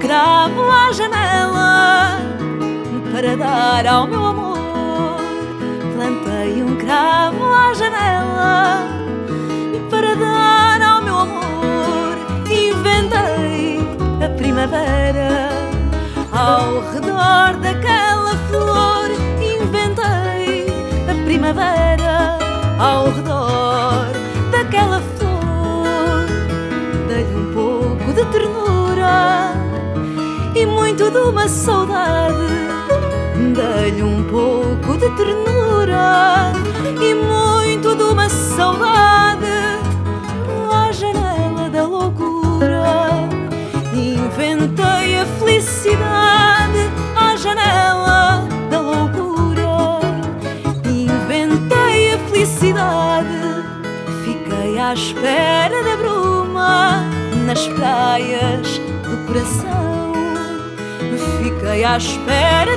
Cravo à janela para dar ao meu amor. Plantei um cravo à janela para dar ao meu amor. Inventei a primavera ao redor daquela flor. Inventei a primavera ao redor daquela flor. De uma saudade. Dei-lhe um pouco de ternura e muito de uma saudade à janela da loucura. Inventei a felicidade à janela da loucura. Inventei a felicidade. Fiquei à espera da bruma nas praias do coração. Fiquei à espera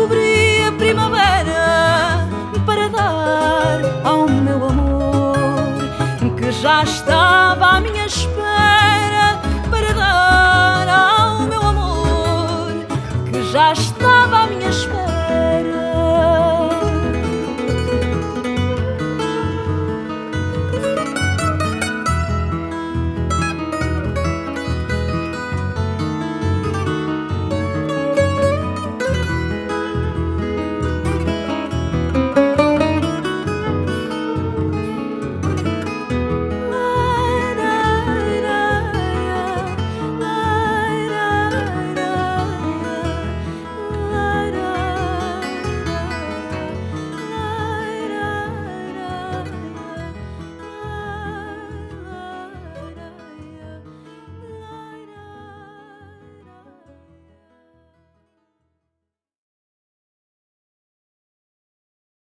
descobri a primavera para dar ao meu amor que já estava à minha espera para dar ao meu amor que já estava à minha espera.